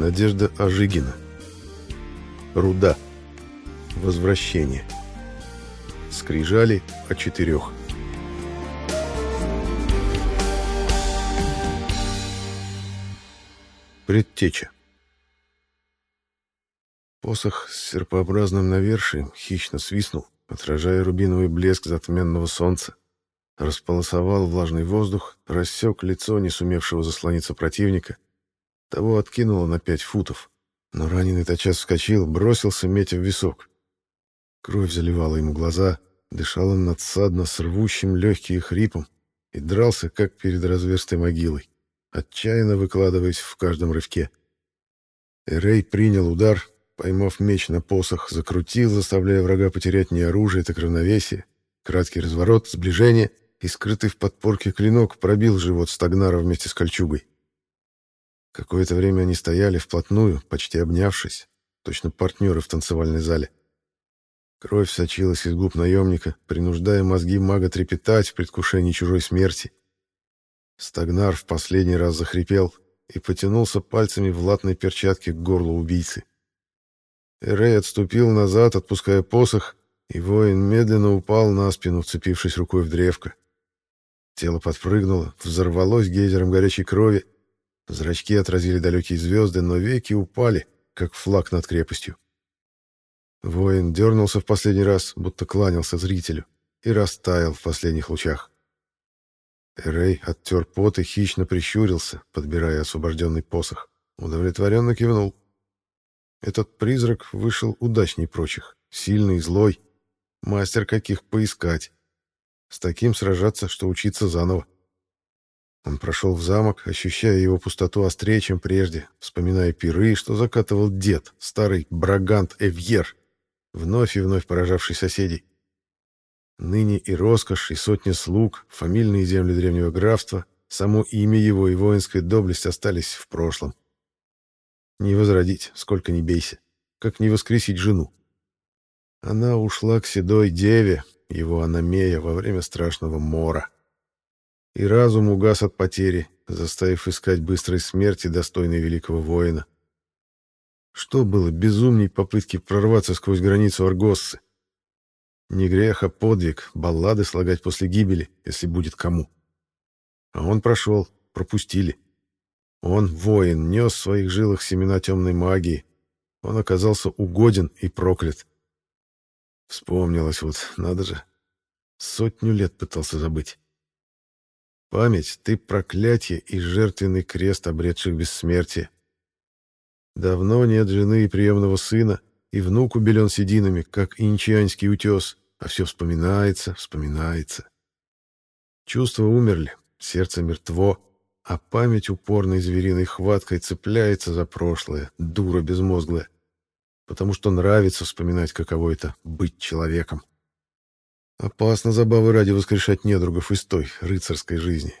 Надежда Ожигина. Руда. Возвращение. Скрижали о четырех. Предтеча. Посох с серпообразным навершием хищно свистнул, отражая рубиновый блеск затменного солнца. Располосовал влажный воздух, рассек лицо не сумевшего заслониться противника. Того откинуло на пять футов. Но раненый тотчас вскочил, бросился, метя в висок. Кровь заливала ему глаза, дышал он надсадно, с рвущим легкие хрипом и дрался, как перед разверстой могилой, отчаянно выкладываясь в каждом рывке. Эрей принял удар, поймав меч на посох, закрутил, заставляя врага потерять не оружие, так равновесие. Краткий разворот, сближение, и скрытый в подпорке клинок пробил живот Стагнара вместе с кольчугой. Какое-то время они стояли вплотную, почти обнявшись, точно партнеры в танцевальной зале. Кровь сочилась из губ наемника, принуждая мозги мага трепетать в предвкушении чужой смерти. Стагнар в последний раз захрипел и потянулся пальцами в латной перчатке к горлу убийцы. Эрей отступил назад, отпуская посох, и воин медленно упал на спину, вцепившись рукой в древко. Тело подпрыгнуло, взорвалось гейзером горячей крови. Зрачки отразили далекие звезды, но веки упали, как флаг над крепостью. Воин дернулся в последний раз, будто кланялся зрителю, и растаял в последних лучах. Эрей оттер пот и хищно прищурился, подбирая освобожденный посох. Удовлетворенно кивнул. Этот призрак вышел удачней прочих, сильный, злой, мастер каких поискать. С таким сражаться, что учиться заново. Он прошел в замок, ощущая его пустоту острее, чем прежде, вспоминая пиры, что закатывал дед, старый брагант Эвьер, вновь и вновь поражавший соседей. Ныне и роскошь, и сотни слуг, фамильные земли древнего графства, само имя его и воинская доблесть остались в прошлом. Не возродить, сколько ни бейся, как не воскресить жену. Она ушла к седой деве, его аномея во время страшного мора. И разум угас от потери, заставив искать быстрой смерти, достойной великого воина. Что было безумней попытки прорваться сквозь границу Аргоссы? Не грех, а подвиг, баллады слагать после гибели, если будет кому. А он прошел, пропустили. Он, воин, нес в своих жилах семена темной магии. Он оказался угоден и проклят. Вспомнилось вот, надо же. Сотню лет пытался забыть. Память — ты проклятие и жертвенный крест, обретших бессмертие. Давно нет жены и приемного сына, и внук убелен сединами, как инчианский утес, а все вспоминается, вспоминается. Чувства умерли, сердце мертво, а память упорной звериной хваткой цепляется за прошлое, дура безмозглая потому что нравится вспоминать, каково это — быть человеком. Опасно забавы ради воскрешать недругов из той рыцарской жизни.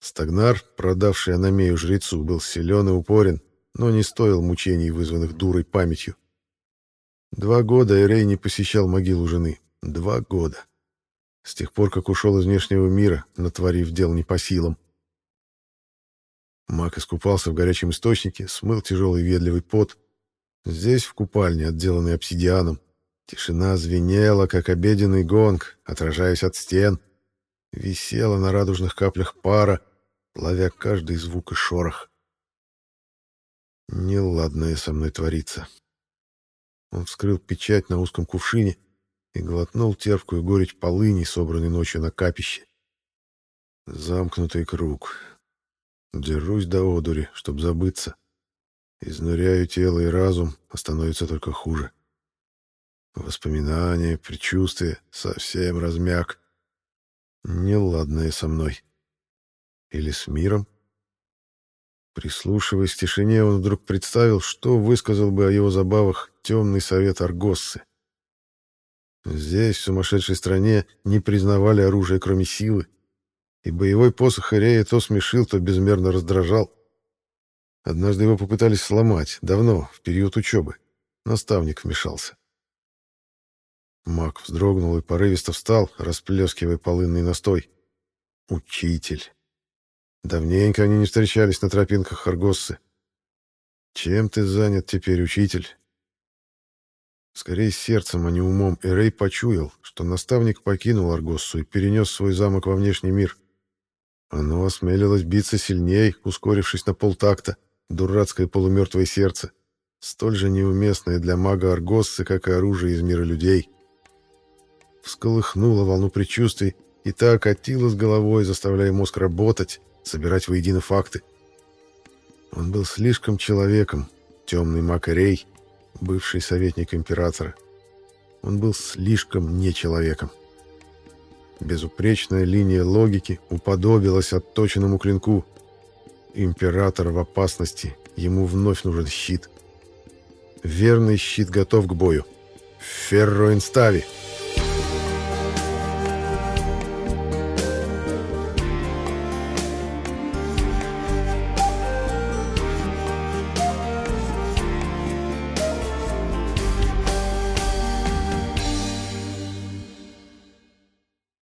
Стагнар, продавший Аномею жрецу, был силен и упорен, но не стоил мучений, вызванных дурой памятью. Два года Эрей не посещал могилу жены. Два года. С тех пор, как ушел из внешнего мира, натворив дел не по силам. Маг искупался в горячем источнике, смыл тяжелый ведливый пот, Здесь, в купальне, отделанной обсидианом, тишина звенела, как обеденный гонг, отражаясь от стен, висела на радужных каплях пара, ловя каждый звук и шорох. Неладное со мной творится. Он вскрыл печать на узком кувшине и глотнул терпкую горечь полыни, собранной ночью на капище. Замкнутый круг. Дерусь до одури, чтоб забыться. Изнуряю тело и разум, а становится только хуже. Воспоминания, предчувствия, совсем размяк. Неладное со мной. Или с миром? Прислушиваясь к тишине, он вдруг представил, что высказал бы о его забавах темный совет Аргоссы. Здесь, в сумасшедшей стране, не признавали оружие, кроме силы, и боевой посох Ирея то смешил, то безмерно раздражал. Однажды его попытались сломать, давно, в период учебы. Наставник вмешался. Маг вздрогнул и порывисто встал, расплескивая полынный настой. Учитель. Давненько они не встречались на тропинках Харгоссы. Чем ты занят теперь, учитель? Скорее сердцем, а не умом, Эрей почуял, что наставник покинул Аргоссу и перенес свой замок во внешний мир. Оно осмелилось биться сильней, ускорившись на полтакта, дурацкое полумертвое сердце, столь же неуместное для мага Аргоссы, как и оружие из мира людей. Всколыхнула волну предчувствий, и та окатила с головой, заставляя мозг работать, собирать воедино факты. Он был слишком человеком, темный маг Эрей, бывший советник императора. Он был слишком не человеком. Безупречная линия логики уподобилась отточенному клинку. Император в опасности, ему вновь нужен щит. Верный щит готов к бою. Ферроинстави! инстави!